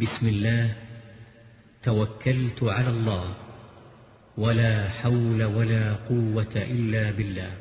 بسم الله. توكلت على الله. ولا حول ولا قوة إلا بالله.